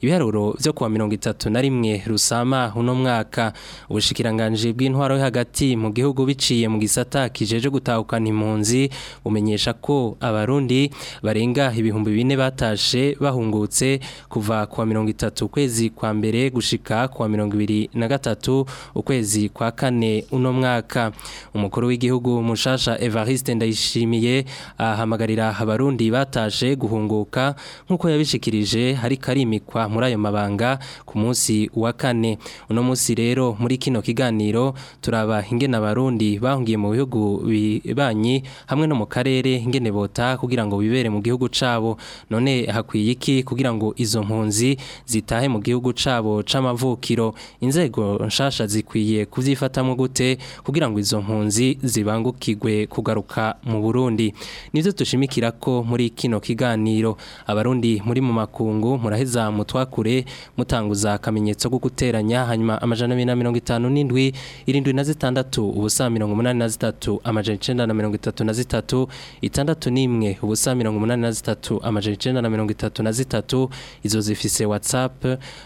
ibiharuro byo kuwa mirongo itatu na rimwe rusama uno mwaka ubushikiranganji bw'intwaro yo hagati mu gihugu biciye mu gisata kijeje gutahukana impunzi bumenyesha ko abarundi barenga ibihumbi bine batashe bahungutse kuva kuwa mirongo itatu ukwezi kwa mbere mbere gushika kwa mirongo ibiri na gatatu ukwezi kwa kane uno mwaka umukuru w'igihugu mushasha Evariste Ndayishimiye ahamagarira abarundi bataje guhunguka nk'uko yabishikirije hari karimikwa muri ayo mabanga ku munsi wa kane uno munsi rero muri kino kiganiro turaba ingene abarundi bahungiye mu bihugu bibanyi hamwe no mu karere ingene bota kugira ngo bibere mu gihugu cabo none hakwiye iki kugira ngo izo mpunzi zitahe mu gihugu cabo cyabo c'amavukiro inzego nshasha zikwiye kuvyifatamwe gute kugira ngo izo mpunzi zibangukigwe kugaruka mu Burundi nivyo tushimikira ko muri kino kiganiro abarundi muri mu makungu muraheza mutwakure mutanguza akamenyetso ko guteranya hanyuma amajana 257 irindwi na zitandatu ubusa 183 amajana 933 itandatu nimwe ubusa 183 amajana 933 izo zifise WhatsApp uh,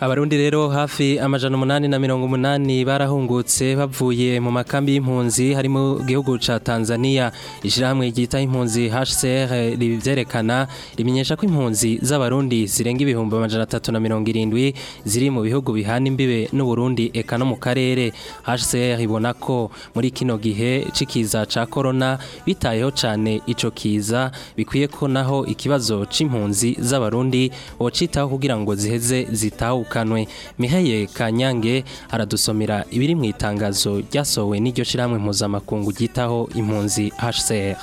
abarundi rero hafi amajana umunani na mirongo umunani barahungutse bavuye mu makambi y'impunzi harimo gihugu ca Tanzania ishyirahamwe ryita impunzi HCR rivyerekana rimenyesha ko impunzi z'abarundi zirenga ibihumbi amajana atatu na mirongo irindwi ziri mu bihugu bihana imbibe n'u Burundi eka no mu karere HCR ibona ko muri kino gihe cikiza ca corona bitayeho cane ico kiza bikwiye ko naho ikibazo c'impunzi z'abarundi ocitaho kugira ngo ziheze zitahuka yirukanwe miheye kanyange aradusomera ibiri mu itangazo ryasowe n'iryo shyirahamwe impuzamakungu ryitaho impunzi hcr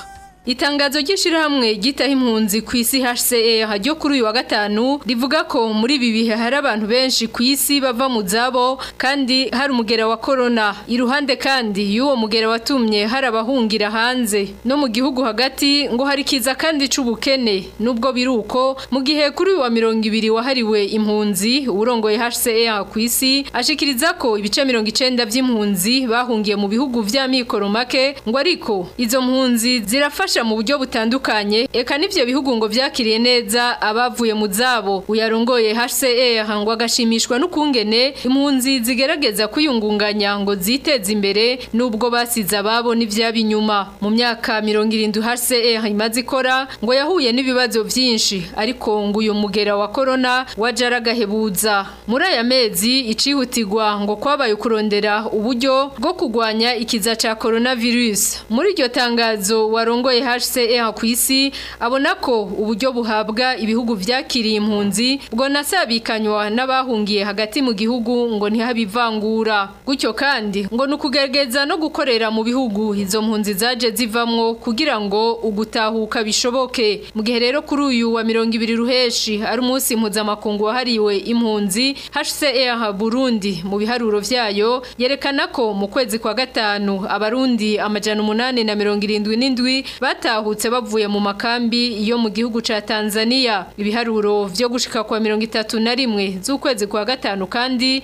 Itangazo ry'ishirahamwe gitaha impunzi ku isi HCR ryo kuri uyu wa gatanu rivuga ko muri ibi bihe hari abantu benshi ku isi bava mu zabo kandi hari umugera wa corona iruhande kandi y'uwo mugera watumye hari abahungira hanze no mu gihugu hagati ngo hari kiza kandi cyubukene nubwo biruko mu gihe kuri uyu wa mirongo ibiri wahariwe impunzi urongoye HCR ku isi ashikiriza ko ibice mirongo icenda vy'impunzi bahungiye mu bihugu vya mikoro make ngo ariko izo mpunzi zirafasha kubafasha mu buryo butandukanye eka n'ibyo bihugu ngo byakiriye neza abavuye mu zabo uyarongoye HCR ngo agashimishwa n'ukungene impunzi zigerageza kwiyungunganya ngo ziteze imbere nubwo basize ababo n'iby'abinyuma mu myaka 70 HCR imaze ikora ngo yahuye n'ibibazo byinshi ariko ngo uyu mugera wa corona wajaragahebuza muri aya mezi icihutigwa ngo kwabaye kurondera uburyo bwo kugwanya ikiza cya coronavirus muri iryo tangazo warongoye IHCR e ku isi abona ko uburyo buhabwa ibihugu byakiriye impunzi ubwo nasabikanywa n'abahungiye hagati mu gihugu ngo ntihabivangura gutyo kandi ngo ni ukugerageza no gukorera mu bihugu izo mpunzi zaje zivamwo kugira ngo ugutahuka bishoboke mu gihe rero kuri uyu wa mirongo ibiri ruheshi ari umunsi mpuzamakungu wahariwe impunzi HCR e Burundi mu biharuro byayo yerekana ko mu kwezi kwa gatanu abarundi amajana umunani na mirongo irindwi n'indwi batahutse bavuye mu makambi yo mu gihugu cya Tanzania ibiharuro byo gushika kwa mirongo itatu na rimwe z'ukwezi kwa gatanu kandi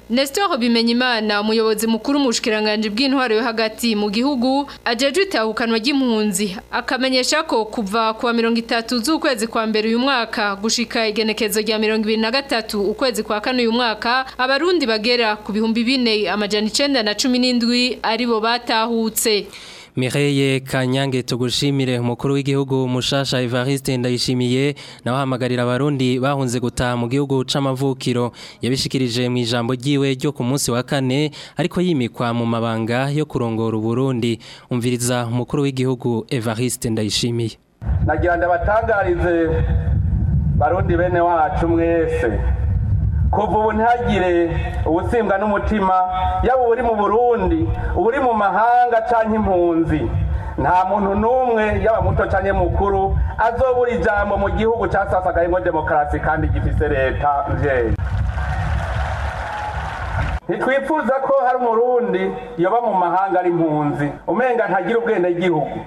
Nestor Bimenyimana umuyobozi mukuru mu bushikiranganje bw'intwaro yo hagati mu gihugu ajejwe itahukanwa ry'impunzi akamenyesha ko kuva ku wa 30 z'ukwezi kwa mbere uyu mwaka gushika igenekezo rya 2023 ukwezi kwa kane uyu mwaka abarundi bagera ku bihumbi bine amajana 917 aribo batahutse Mireye Kanyange tugushimire umukuru w'igihugu mushasha Evariste ndayishimiye na nawahamagarira abarundi bahunze guta mu gihugu c'amavukiro yabishikirije mu ijambo ryiwe ryo ku munsi wa kane ariko yimikwa mu mabanga yo kurongora Burundi umviriza umukuru w'igihugu Evariste ndayishimiye Nagira ndabatangarize barundi bene wacu mwese kuva ubu ntihagire ubusimbwa n'umutima yaba uri mu burundi uri mu mahanga cyangwa impunzi nta muntu n'umwe yaba muto cyangwa mukuru azobura ijambo mu gihugu cyasasagaye ngo demokarasi kandi gifise leta njyewe ntitwifuza ko hari umurundi yoba mu mahanga ari impunzi umenga ntagira ubwenegihugu gihugu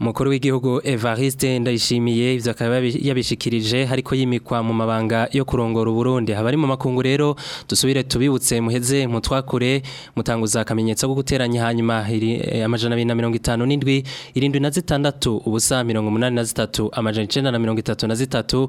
Mukuru w'igihugu Evariste ndayishimiye ivyo akaba yabishikirije hariko yimikwa mu mabanga yo kurongora Burundi habari mu makungu rero dusubire tubibutse muheze mutwakure mutanguza akamenyetso ko guteranya hanyuma eh, amajana 257 irindwi na zitandatu ubusa 183 amajana 933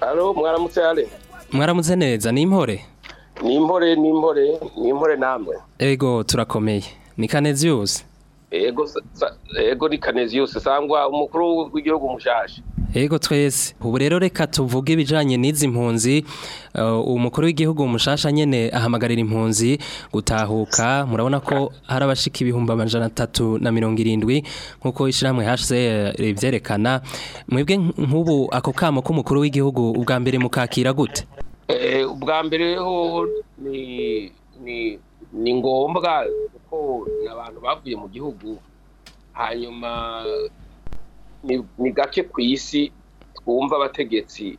alo mwaramutse hale mwaramutse neza ni impore ni impore namwe ego turakomeye ni kanezi yose ego ego ni kanezi yose sangwa umukuru w'igihugu mushasha ego twese ubu rero reka tuvuge ibijyanye n'izi impunzi uh, umukuru w'igihugu umushasha nyine ahamagarira impunzi gutahuka murabona ko hari abashika ibihumbi amajana atatu na mirongo irindwi nk'uko ishyirahamwe hashize ribyerekana mwebwe nk'ubu ako kamo k'umukuru w'igihugu ubwa mbere mukakira gute eh, ubwa mbere ho ni ngombwa kuko ni abantu bavuye mu gihugu hanyuma ni gake ku isi twumva abategetsi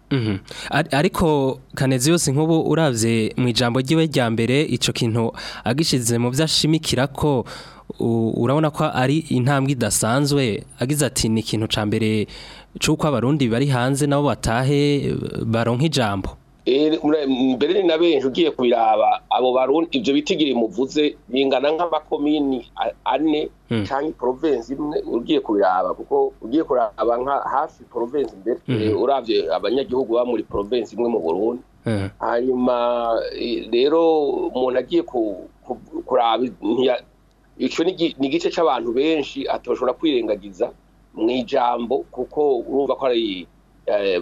mhm. ariko kanezi yose nk'ubu urabye mu ijambo ry'iwe rya mbere icyo kintu agishyize mu byo ashimikira ko urabona ko ari intambwe idasanzwe agize ati ni ikintu cya mbere cy'uko abarundi bari hanze nabo batahe baronka ijambo eh, mbere na benshi ugiye kubiraba abo barundi ibyo bitigiri muvuze bingana nk'amakomini ane hmm. cyangwa porovensi imwe ugiye kubiraba kuko ugiye kuraba nka hafi porovensi mbere hmm. eh, urabye abanyagihugu baba muri porovensi imwe mu burundi hmm. hanyuma eh, rero umuntu agiye kuraba icyo ni igice cy'abantu benshi atashobora kwirengagiza mu ijambo kuko urumva ko ari eh,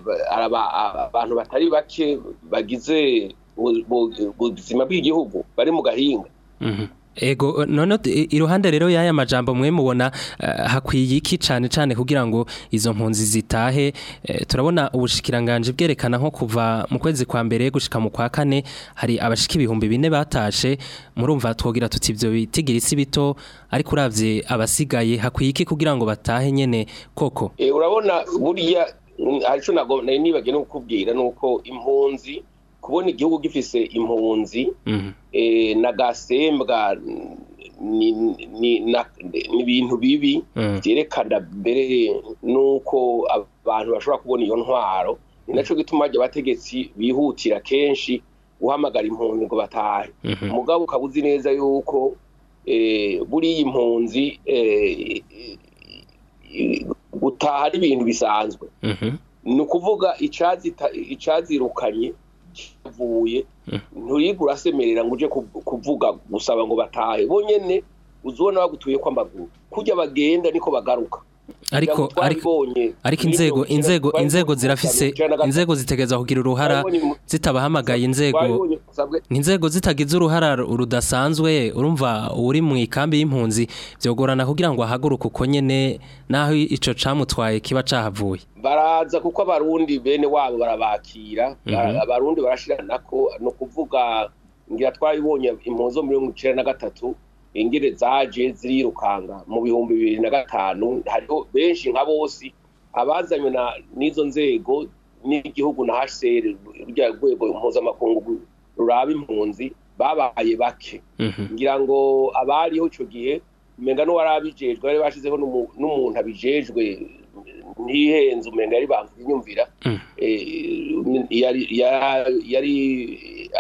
abantu batari bake bagize ubuzima bw'igihugu bari mu gahinga mm-hmm. ego none iruhande rero y'aya majambo mwe mubona eh, hakwiye iki cyane cyane kugira ngo izo mpunzi zitahe eh, turabona ubushikiranganje bwerekana nko kuva mu kwezi kwa mbere gushika mu kwa kane hari abashiki ibihumbi bine batashe murumva twogira tuti ibyo bitigira isi bito ariko urabye abasigaye hakwiye iki kugira ngo batahe nyene koko eh, urabona buriya haricyo ntabwo nibagiwe no kukubwira ni uko impunzi kubona igihugu gifise impunzi mhm. eh, na gasembwa ni ibintu bibi byerekana mhm. mbere n'uko abantu bashobora kubona iyo ntwaro ni nacyo gituma bajya abategetsi bihutira kenshi guhamagara impunzi ngo batahe umugabo mhm. ukaba uzi neza yuko eh, buriya impunzi eh, gutaha ari ibintu bisanzwe ni ukuvuga icyazirukanye kivuye nturigura asemerera ngo uje kuvuga gusaba ngo batahe bonyene uzubona bagutuye ko amaguru kurya bagenda niko bagaruka ariko ariko inzego inzego inzego zirafise inzego zitegeza kugira uruhara zitabahamagaye inzego inzego zitagize uruhara rudasanzwe urumva uri mu ikambi y'impunzi byogorana kugira ngo ahaguruke uko nyene naho ico camutwaye kiba cahavuye baraza kuko abarundi bene wabo barabakira mhm. abarundi barashirana ko no kuvuga ngira twabibonye impunzi zo mirongo na gatatu ingere zaje zirirukanka mu bihumbi bibiri na gatanu hariho benshi nka bose abazanywe n'izo nzego n'igihugu na hcr rya rwego mpuzamakungu ruraba impunzi babaye bake mhm. ngira ngo abariho icyo gihe umenya n'uwari abijejwe bari bashyizeho n'umuntu abijejwe ntihenze umenya yari bambuye inyumvira mhm. eh, yari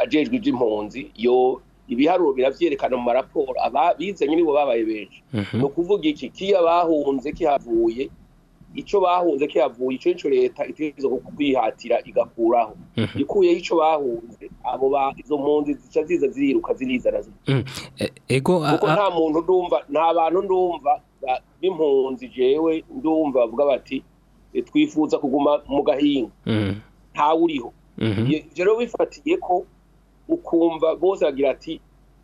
ajejwe iby'impunzi yo ibiharuro biravyerekana mu raporo bize nyine bo babaye benshi mhm. no kuvuga iki kiya bahunze kihavuye ico bahunze kihavuye ico nico leta itegerezwa kugwihatira igakuraho mhm. ikuye ico bahunze abo ba izo mpunzi zica ziza ziruka zirizana mm. e, ego nta muntu ndumva nta bantu ndumva b'impunzi jewe ndumva bavuga bati eh, twifuza kuguma mu gahinga mm. nta uriho mhm. rero wifatiye ko ukumva bose agira ati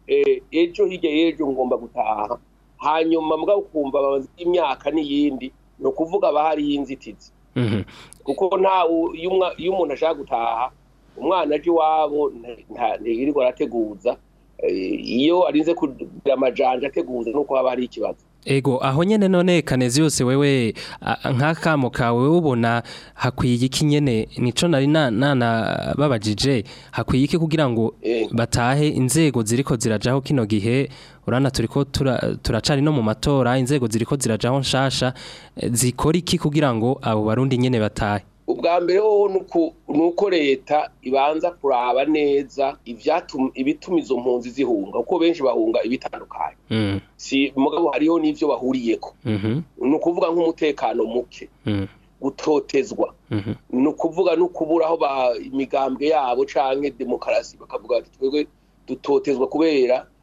eh, ejo hirya y'ejo ngomba gutaha hanyuma mbwa ukumva imyaka n'iyindi ni ukuvuga aba hariho inzitizi mhm. kuko nta iyo umuntu ashaka gutaha umwana aje iwabo ntiyirirwa arateguza eh, iyo arinze kugira amajanja ateguza nuko haba hari ikibazo ego aho nyene none kanezi yose wewe nk'akamo kawe ubona hakwiye iki nyene nico nari nana babajije hakwiye iki kugira ngo batahe inzego ziriko zirajaho kino gihe urana turiko turacari no mu matora inzego ziriko zirajaho nshasha zikora iki kugira ngo abo barundi nyene batahe ubwa mbere wowe ni uko leta ibanza kuraba neza ibituma izo mpunzi zihunga kuko benshi bahunga ibitandukanye mm. si mugabo hariho bahuriye ko mm-hmm. ni ukuvuga nk'umutekano muke mm. gutotezwa mm-hmm. ni ukuvuga no kuburaho imigambwe yabo cyangwa demokarasi bakavuga bati twebwe dutotezwa kubera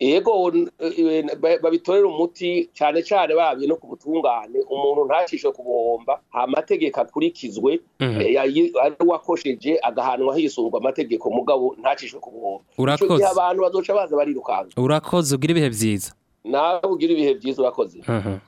yego e, e, babitorera umuti cyane cyane babye no ku butungane umuntu ntacishe ku buhomba amategeko akurikizwe mhm. e, wakosheje agahanwa hisunzwe amategeko mugabo ntacishe ku buhomba urakoze abantu bazoca baza barirukanka urakoze ugira ibihe byiza nawe ugira ibihe byiza urakoze mhm.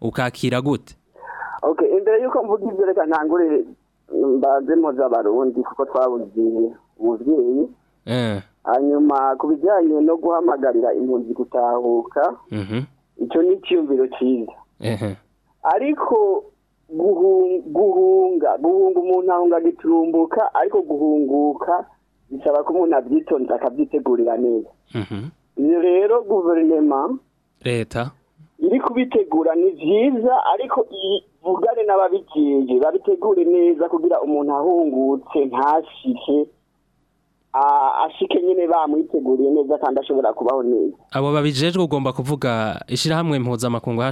ukakira gute Okay imbere yuko mvuga ibyo reka ntangure mbaze mpoza abarundi kuko twabugiye umuvyeyi Eh hanyuma kubijyanye no guhamagarira impunzi gutahuka Mhm mm ico ni cyumviro cyiza Eh ariko guhunga guhunga umuntu ahunga giturumbuka ariko guhunguka bisaba ko umuntu abyitonza akabyitegurira neza mhm. rero guverinoma leta iri kubitegura ni byiza ariko ivugane n'ababigiye babitegure neza kugira umuntu ahungutse ntashike ashike nyine bamwiteguriye neza kandi ashobora kubaho neza abo babijejwe ugomba kuvuga ishyirahamwe mpuzamakungu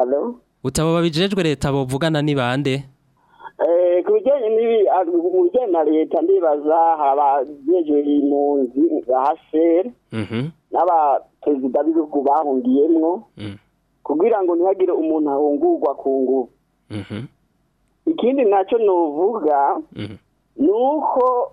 alo utabo babijejwe leta bovugana ni bande eh ku nibi ah, mu na leta ndibaza abajejwe impunzi za mhm naba perezida b'ibihugu bahungiyemwo mm. kugira ngo ntihagire umuntu ahungurwa ku ngufu mhm ikindi nacyo novuga mm. nuko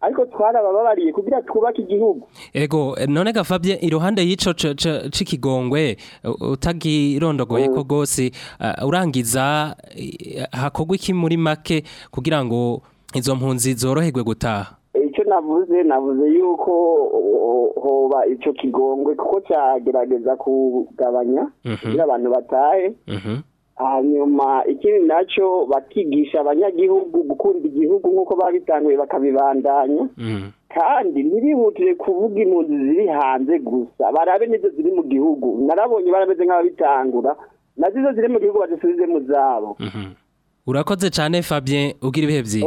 ariko twarababariye kugira twubake igihugu ego none gafabye iruhande y'ico c'ikigongwe utagirondogoye ko mm. gose urangiza hakogwa iki muri make kugira ngo izo mpunzi zoroherwe gutaha navuze navuze yuko hoba icyo kigongwe kuko cyagerageza kugabanya mhm. kugira abantu batahe mhm. hanyuma ikindi nacyo bakigisha abanyagihugu gukunda igihugu nk'uko babitanguye bakabibandanya mhm. kandi ntibihutire kuvuga impunzi ziri hanze gusa barabe n'izo ziri mu gihugu narabonye barameze nk'ababitangura nazizo ziri mu gihugu bazisubize mu zabo urakoze cyane fabien ugira ibihe byiza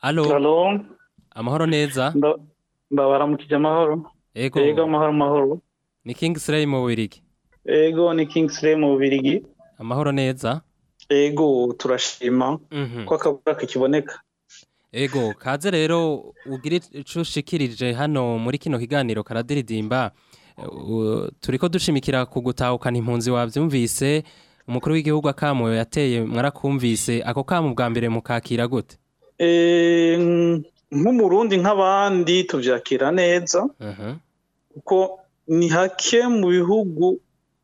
alo amahoro neza ndabaramukije amahoro yego amahoro amahoro ni kingisireyi mu bubirigi yego ni kingisireyi mu bubirigi amahoro neza yego turashima mhm. ko akabura kakiboneka yego kaze rero ugire icyo ushikirije hano muri kino kiganiro karadiridimba turi ko dushimikira ku gutahukana impunzi wabyumvise umukuru w'igihugu akamuyo yateye mwarakumvise ako kamu bwa mbere mukakira gute eh, nk'umurundi nk'abandi tubyakira neza kuko ni hake mu bihugu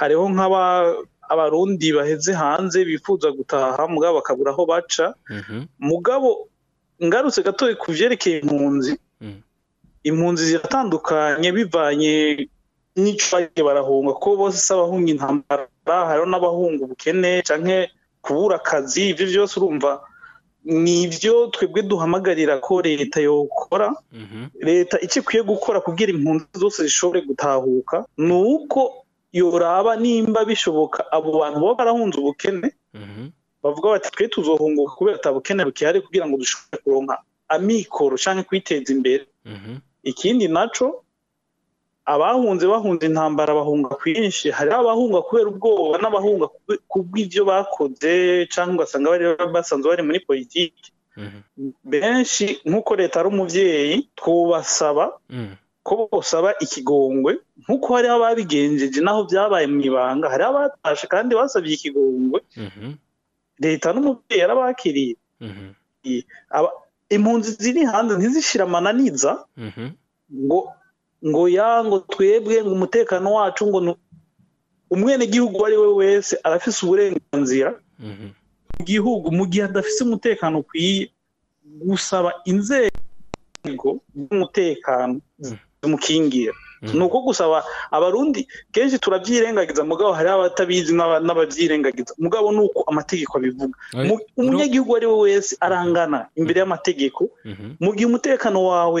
hariho nk'abarundi baheze hanze bifuza gutaha mugabo bakabura aho baca mm-hmm. mugabo ngarutse gato ku byerekeye impunzi mm. impunzi ziratandukanye bivanye n'icurage barahunga ko bose abahunga intambara hariho n’abahungu ubukene cyangwa kubura akazi ibyo byose urumva ni ibyo twebwe duhamagarira ko leta yokora mhm. leta icyo ikwiye gukora kubwira impunzi zose zishobore gutahuka ni uko yoraba nimba bishoboka abo bantu baba barahunze ubukene mhm. bavuga bati twe tuzohunguka kubera atabukene bukihari kugira ngo dushobore kuronka amikoro cyangwa kwiteza imbere mhm. ikindi nacyo abahunze bahunze intambara bahunga kwinshi hari abahunga kubera ubwoba n'abahunga kubw'ibyo bakoze cyangwa ugasanga bari basanzwe bari muri politiki mm-hmm. benshi nk'uko leta ari umubyeyi twubasaba mm. ko bosaba ikigongwe nk'uko hariho ababigenjeje naho byabaye mu ibanga hari abatashe kandi basabye ikigongwe mm-hmm. leta n'umubyeyi yarabakiriye mm-hmm. impunzi ziri hanze ntizishire amananiza ngo ngo ya ngo twebwe ngo umutekano wacu ngo umwene gihugu uwo ari we wese arafise uburenganzira mhm. mu gihugu mu gihe adafise umutekano ukwiye gusaba inzego z'umutekano mhm. zimukingira mhm. ni uko gusaba abarundi kenshi turabyirengagiza mugabo hari abatabizi n'ababyirengagiza mugabo ni uko amategeko abivuga umunyagihugu uwo ari we wese arangana imbere y'amategeko mu gihe umutekano wawe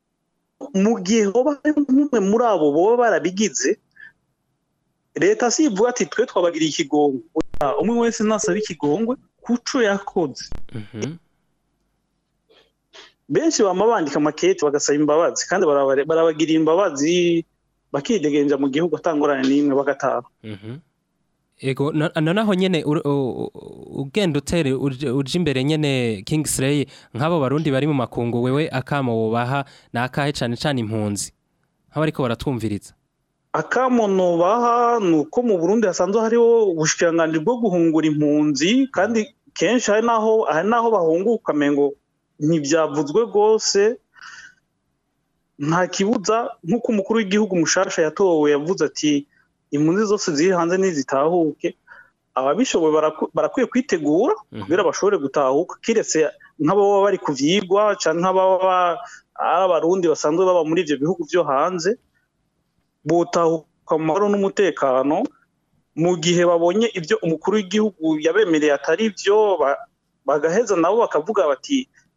mu gihe hoba nk'umwe muri abo baba barabigize leta si ivuga ati twe twabagiriye ikigongo umwe wese nasaba ikigongwe kuco yakoze mhm. benshi baba bandika amakete bagasaba imbabazi kandi barabagira imbabazi bakidegenja mu gihugu atangorane n'imwe bagataha mhm. ego noneho nyine ugenda utere urya imbere nyine Kingsley nk'abo barundi bari mu makungu wewe akamo wubaha ni akahe cyane cyane impunzi nk'abariko baratwumviriza akamo nubaha ni uko mu burundi hasanzwe hariho ubushikiranganji bwo guhungura impunzi kandi kenshi hari n'aho hari n'aho bahunguka ngo ntibyavuzwe rwose nta kibuza nk'uko umukuru w'igihugu mushasha yatowe yavuze ati impunzi zose ziri hanze ntizitahuke ababishoboye barakwiye kwitegura mhm. kugira bashobore gutahuka keretse nk'ababa bari ku byigwa cyangwa nk'ababa ari abarundi basanzwe baba muri ibyo bihugu byo hanze butahuka mu n'umutekano mu gihe babonye ibyo umukuru w'igihugu yabemereye atari byo bagaheza nabo bakavuga bati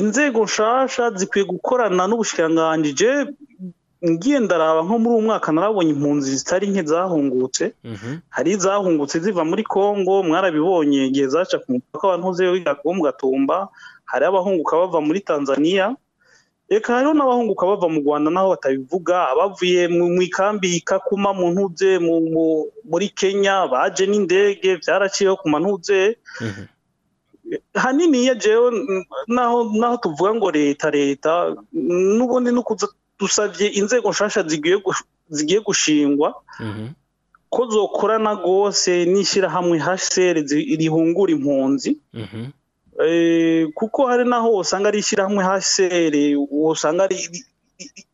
inzego nshyashya zikwiye gukorana n'ubushikiranganji ngendaraba nko muri uwo mwaka narabonye impunzi zitari nke zahungutse mhm. hari izahungutse ziva muri congo mwarabibonye igihe zaca ku mupaka wa ntuze wo mu gatumba hari abahunguka bava muri tanzania reka hariho n'abahunguka bava mu rwanda naho batabivuga bavuye mu ikambi kakuma mu ntuze muri kenya baje n'indege byaraciyeho ku mantuze mhm. hanini iyo jewe naho tuvuga ngo leta leta n'ubundi no dusabye inzego nshyashya zigiye gushingwa mhm. ko zokorana rwose n'ishyirahamwe haseri rihungura impunzi mhm. eh, kuko hari n'aho usanga ari ishyirahamwe haseri usanga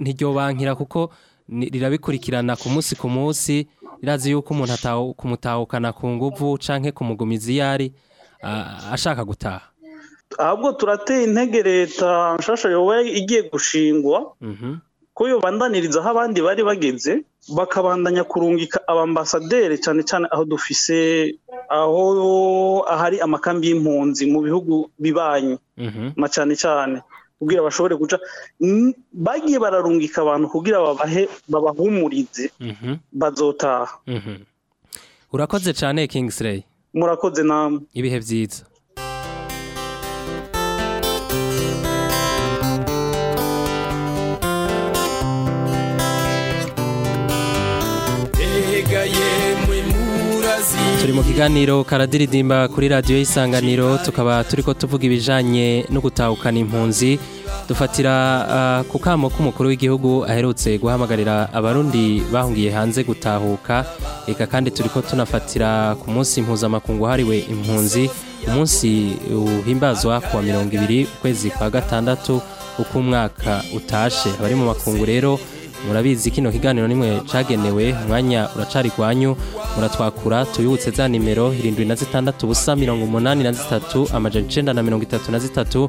ntiryobankira kuko rirabikurikirana ku munsi ku munsi rirazi yuko umuntu kumutahukana ku nguvu cyangwa kumugumiza iyo ari ashaka gutaha ahubwo turateye intege leta nshasha yoba igiye gushingwa mhm. ko yobandaniriza aho abandi bari bageze bakabandanya kurungika abambasaderi cyane cyane aho dufise aho ahari amakambi y'impunzi mu bihugu bibanyi mhm. cyane cyane kugira bashobore guca bagiye bararungika abantu kugira babahe babahumurize mhm. bazotaha urakoze cyane kingisireyi murakoze namwe ibihe byiza turi mu kiganiro karadiridimba kuri Radio y'isanganiro tukaba turi ko tuvuga ibijyanye no gutahukana impunzi dufatira ah, ku kamo k'umukuru w'igihugu aherutse guhamagarira abarundi bahungiye hanze gutahuka reka kandi turi ko tunafatira ku munsi mpuzamakungu hariwe impunzi umunsi uhimbazwa ku wa mirongo ibiri ukwezi kwa gatandatu uko umwaka utashe abari mu makungu rero murabizi kino kiganiro nimwe cyagenewe mwanya uracari kwanyu muratwakura tuyibutse za nimero irindwi na zitandatu ubusa mirongo umunani na zitatu amajana icenda na mirongo itatu na zitatu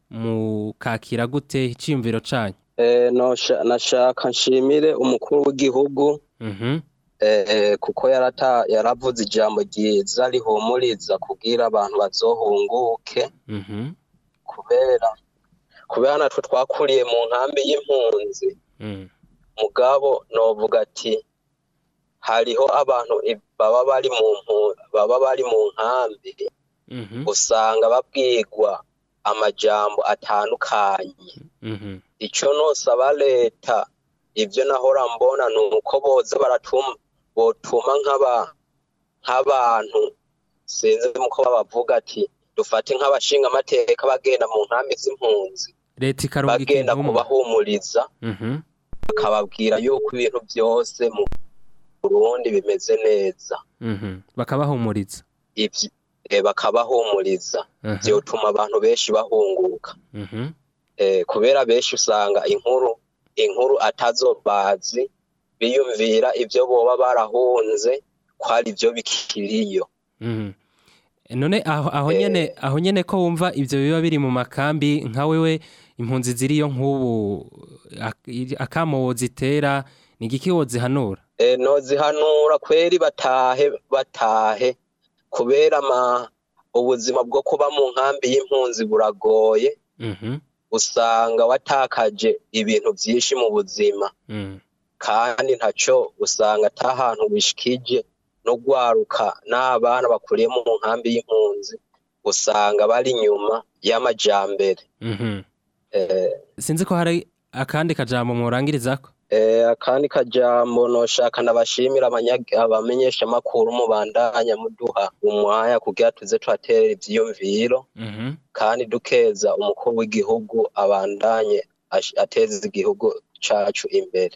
mukakira gute icyiyumviro cyanyu eh, nashaka nshimire umukuru w'igihugu mhm. Eh, kuko yaravuze ijambo ryiza rihumuriza kubwira abantu bazohunguke mm-hmm. kubera kubera natwe twakuriye mu nkambi y'impunzi mm. mugabo novuga ati hariho abantu baba bari mu baba bari mu nkambi mm-hmm. usanga babwirwa amajambo atandukanye mm-hmm. icyo nosaba leta ibyo nahora mbona ni uko boza botuma nk'abantu sinzi nk'uko babavuga ati dufate nk'abashinga amateka bagenda mu nkambi z'impunzi leta ikaronga bagenda kubahumuriza mhm. bakababwira yuko ibintu byose mu burundi bimeze neza mhm. bakabahumuriza eh, bakabahumuriza mhm. byotuma abantu benshi bahunguka eh, kubera benshi usanga inkuru inkuru atazobazi, biyumvira ibyo boba barahunze ko ari ibyo bikiriyo mhm. none aho nyine aho nyine eh. ko wumva ibyo biba biri mu makambi nka wewe impunzi ziriyo nk'ubu akamo zitera ni igiki wozihanura eh, ntozihanura kweri batahe batahe kubera ubuzima bwo kuba mu nkambi y'impunzi buragoye mhm. usanga watakaje ibintu byinshi mu buzima mhm. kandi ntacyo usanga ata hantu bishikije no gwaruka n'abana bakuriye mu nkambi y'impunzi usanga bari inyuma y'amajyambere mhm. eh. sinzi ko hari akandi kajambo ko eh, akandi kajambo noshaka nabashimira abamenyeshamakuru mubandanya muduha umwanya kugira tuze tuhaterera ibyiyumviro mhm. kandi dukeza umukuru w'igihugu abandanye ateza igihugu cyacu imbere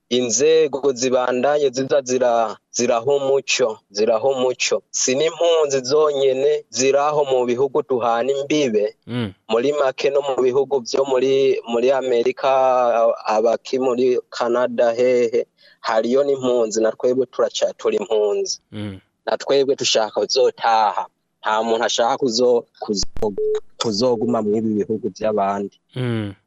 inzego zibandanye ziza ziraho umucyo ziraho umucyo si n'impunzi zonyine ziraho mu bihugu duhana imbibe mm. muri make no mu bihugu byo muri muri amerika abaki muri canada hehe hariyo n'impunzi na twebwe turi impunzi mm. na twebwe dushaka kuzotaha nta muntu ashaka kuzoguma muri ibi bihugu by'abandi mm.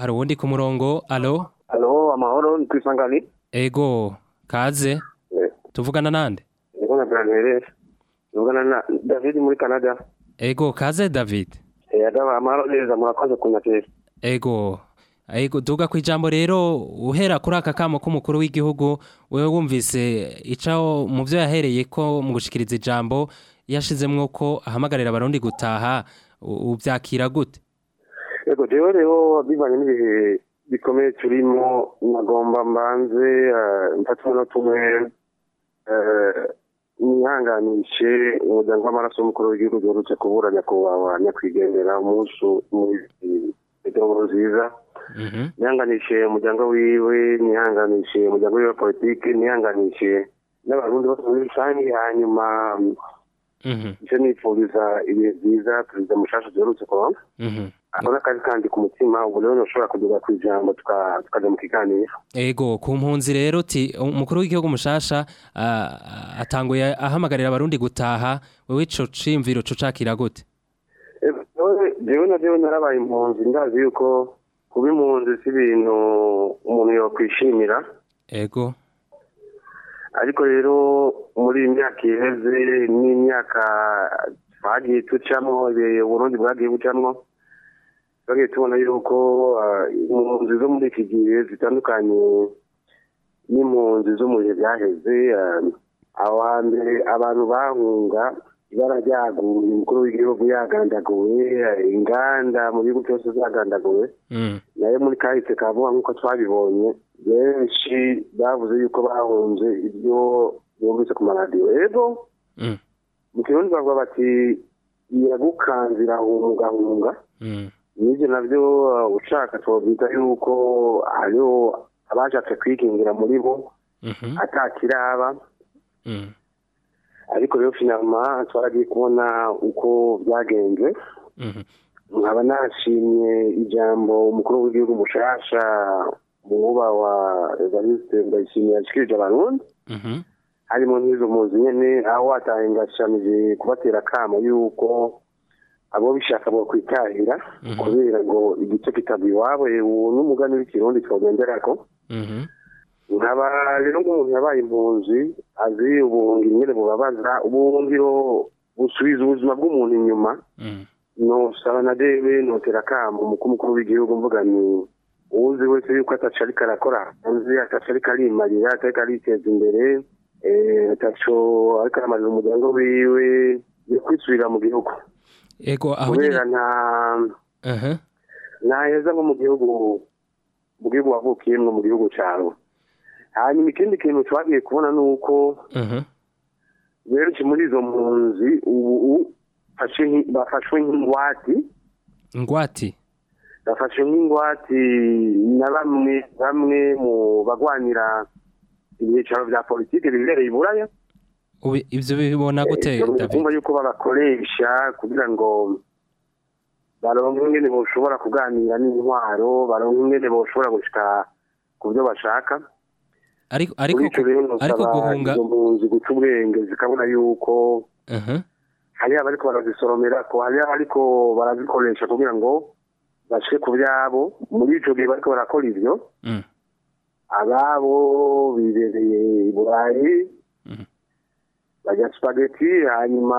hari ubundi ku murongo alo alo amahoro ni twisangane ego kaze eh. tuvugana nande ego na Bernard tuvugana na David muri Canada ego kaze David eh, ego Ego duga ku ijambo rero uhera kuri aka kamo k'umukuru w'igihugu wewe wumvise icaho mu byo yahereye ko mu gushyikiriza ijambo yashizemwo ko ahamagarira abarundi gutaha ubyakira gute Ego rero rero bivanye n'ibihe bikomeye turimo nagomba mbanze eh, mfatwa tumwe eh, mwihanganishe umuryango w'amaraso w'umukuru w'igihugu giherutse kuburanya kubawa nyakwigendera umunsi muri petero nziza Mm-hmm. nihanganishe umuryango wiwe nihanganishe umuryango wiwe wa politiki nihanganishe n'abarundi bose muri rusange hanyuma mm-hmm. icyo nifuriza ibintu byiza perezida mushasha duherutse ko abona akazi kandi ku mutima ubu rero ntushobora kugera ku ijambo tukajya mu kiganiro ego ku mpunzi rero uti umukuru w'igihugu mushasha atanguye ahamagarira abarundi gutaha wowe ico cimviro co gute jewe na jewe narabaye impunzi ndazi yuko kuba impunzi si ibintu umuntu yakwishimira ego ariko rero muri iyi myaka iheze n'imyaka twagiye ducamo uburundi bwagiye bucamo twagiye tubona yuko impunzi ah, zo muri iki gihe zitandukanye n'impunzi zo mu bihe byaheze aho hambere abantu bahunga ibara ryaguye umukuru w'igihugu yagandaguwe inganda mu bihugu byose zagandaguwe mm. nayo muri kahise ka nk'uko twabibonye benshi bavuze yuko bahunze ibyo bumvise ku maradiyo rero mm. mu kirundi bavuga bati yagukanze irahungahunga mm. n'ibyo nabyo ushaka twavuga yuko hariho abashatse kwikingira muri bo mm-hmm. atakiraba ariko rero finama twaragiye kubona uko byagenze mhm. nkaba nashimye ijambo umukuru w'igihugu mushasha muba wa evariste ndayishimiye yashikirije abarundi mhm. harimo nk'izo muzi nyene aho atahengashamije kubatera akama yuko abo bishaka bo kwitahira mhm. kubera ngo igice kitabiwabo uwo n'umugani w'ikirundi twogenderako nkabaje no umuntu yabaye impunzi azi ubuhungi nyine bubabaza ubuhungiro busubiza ubuzima bw'umuntu inyuma mm. nusaba na debe notera akamu umukuru mukuru w'igihugu mvuga ni uwuzi wese yuko ataco arakora hanze ataco arimarira atariko ariteza imbere eh, ataco ariko aramarira umuryango wiwe yo kwisubirira mu gihugu ego aho nyine nta nko mu gihugu mu gihugu wavukiyemo mu gihugu cawe hanyuma ikindi kintu twagiye kubona ni uko mhm. benshi muri izo mpunzi ubu bafashwe nk'ingwati ingwati bafashwe nk'ingwati na bamwe bamwe mu bagwanira ibyicaro bya politiki bibereye i buraya ibyo bibona eh, gutera ibyo yuko babakoresha kugira ngo baronke ingene boshobora kuganira n'intwaro baronke ingene bashobora gushika ku byo bashaka ariko ariko ariko guhunga impunzi guca ubwenge zikabona yuko hariya bariko barazisoromera hariya ariko barazikoresha kugira ngo bashike ku byabo muri icyo gihe bariko barakora ibyo mm. ababo bibereye i burayi mm. bajya supageti hanyuma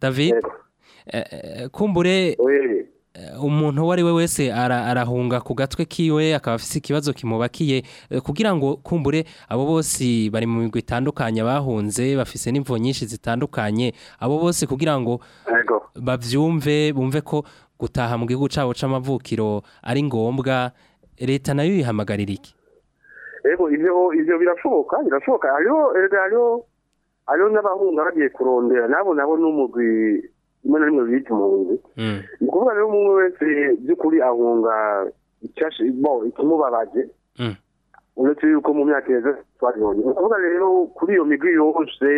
david eh, eh, kumbure eh, umuntu uwo ari we wese arahunga ku gatwe kiwe akaba afite ikibazo kimubakiye kugira ngo kumbure abo bose bari mu migwi itandukanye bahunze bafise n'imvo nyinshi zitandukanye abo bose kugira ngo babyumve bumve ko gutaha mu gihugu cyabo cy'amavukiro ari ngombwa leta nayo yihamagarira iki ego ibyo birashoboka birashoboka hariho n'abahunga bagiye kurondera nabo nabo n'umugwi rimwe na rimwe bita impunzi ni mm. ukuvuga rero umwe wese by'ukuri ahunga ikimubabaje mm. uretse yuko mu myaka heza twabibonye ni ukuvuga rero kuri iyo migwi yose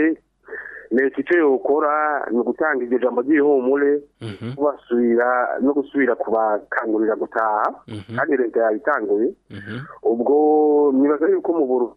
leta icyo yokora ni ugutanga iryo jambo ry'ihumure mhm. kubasubira no gusubira kubakangurira gutaha mhm. kandi leta yabitanguye mhm. ubwo nibaza yuko mu burundi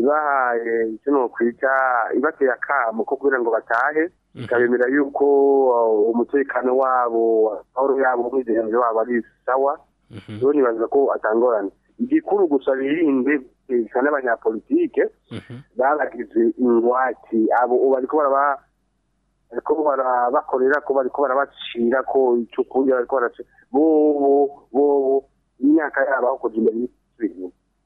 ibahaye icyo nokwita ibateye akamo ko kugira ngo batahe mhm. ikabemera yuko uh, umutekano wabo amahoro yabo n'ubwigenge wabo ari sawa rero mhm. nibaza ko atangorane igikuru gusa birinde gutegeka n'abanyapolitike mhm. babagize ingwati abo bariko baraba bariko barabakorera ko bariko barabacira ko icyo kurya bariko baracira bobo bobo imyaka yabo aho kugira imbere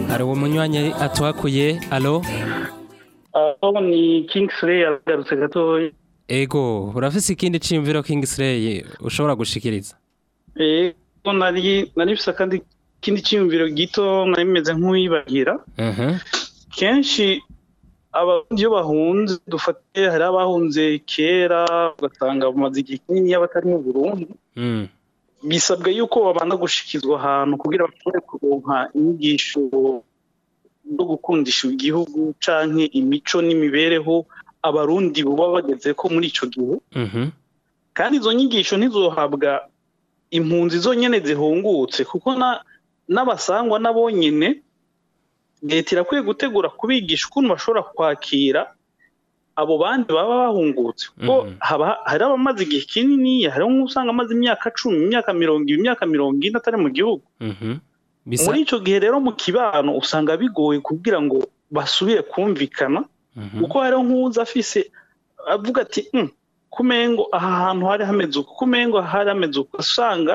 y'ubunywanyi atuhakuye alo aho ni kingisire yagarutse gatoya ego urafise ikindi cyiyumviro Kingsley ushobora gushikiriza ego nari narifise kandi ikindi cyiyumviro gito nari meze nk'uwibagira kenshi abarundi iyo bahunze dufate hari abahunze kera ugasanga bamaze igihe kinini batari mu burundi mm. bisabwa yuko babana gushikizwa ahantu kugira bashobore kuronka inyigisho no gukundisha igihugu cyangwa imico n'imibereho abarundi buba bageze ko muri icyo gihe mhm. kandi izo nyigisho ntizohabwa impunzi zo zihungutse kuko n'abasangwa nabo nyine leta irakwiye gutegura kubigisha ukuntu bashobora kwakira abo bandi baba bahungutse kuko mhm. hari abamaze igihe kinini hari nk'usanga amaze imyaka cumi imyaka mirongo ibiri imyaka mirongo ine atari mu gihugu mhm. muri icyo gihe rero mu kibano usanga bigoye kubwira ngo basubire kumvikana mhm. kuko hariho nk'uza afise avuga ati mm, kumengo aha hantu hari hameze uku kumengo mengo hari hameze uku usanga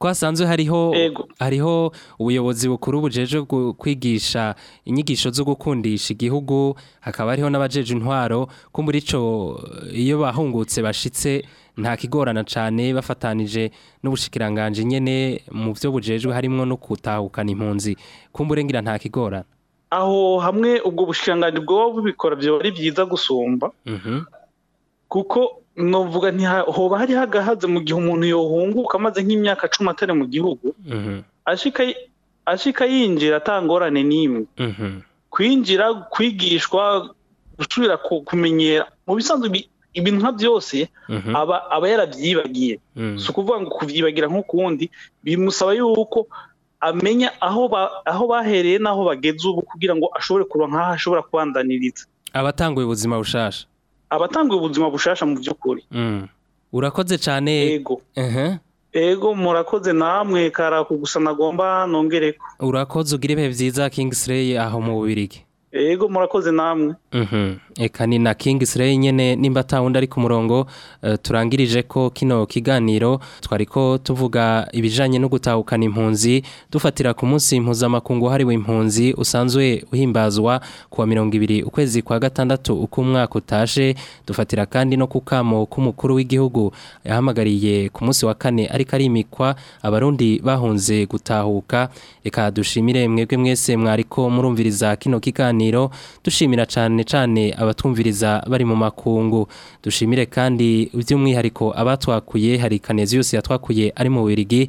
twasanze hariho hariho ubuyobozi bukuru bujeje kwigisha inyigisho zo gukundisha igihugu hakaba hariho n'abajeje intwaro ko muri cyo iyo bahungutse bashitse nta kigorana cyane bafatanije n'ubushikiranganje nyene mu byo bujejwe harimo no kutahukana impunzi kumburengira nta kigorana aho hamwe ubwo bushiranganyi bwoba bubikora byaba ari byiza gusumba mm-hmm. kuko nuvuga ntihoba hari hagahaze mu gihe umuntu yohunguka amaze nk'imyaka cumi atari mu gihugu mm-hmm. ashika yinjira atangorane n'imwe mm-hmm. kwinjira kwigishwa gusubira kumenyera mu bisanzwe ibintu nka byose aba aba yarabyibagiye mm. si ukuvuga ngo kubyibagira nk'ukundi bimusaba yuko amenya aho aho bahereye n'aho bageze ubu kugira ngo ashobore kuba nk'aho ashobora kubandaniriza abatanga ubuzima bushasha abatanga ubuzima bushasha mu by'ukuri mm. urakoze cyane yego Ego murakoze namwe karaku gusa nagomba nongereko urakoze ugire ibihe byiza Kingsley aho mu bubirigi ego murakoze namwe mhm. eka ni na King nyene nimba tawundi ari ku murongo eh, turangirije ko kino kiganiro twariko tuvuga ibijanye no gutahukana impunzi dufatira ku munsi impuzamakungu hariwe impunzi usanzwe uhimbazwa kuwa mirongo ibiri ukwezi kwa gatandatu uko umwaka utashe dufatira kandi no kukamo k'umukuru w'igihugu yahamagariye ku munsi wa kane ariko arimikwa abarundi bahunze gutahuka reka dushimire mwebwe mwese mwariko murumviriza kino kiganiro dushimira cyane cyane abatwumviriza bari mu makungu dushimire kandi by'umwihariko abatwakuye hari Canesius yatwakuye ari mu Bubiligi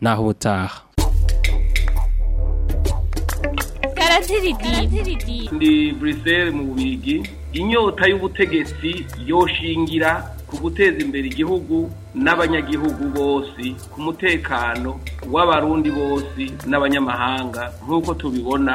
naho ubutaha ndi buriseri mu bigi inyota y'ubutegetsi yoshingira ku guteza imbere igihugu n'abanyagihugu bose ku mutekano w'abarundi bose n'abanyamahanga nk'uko tubibona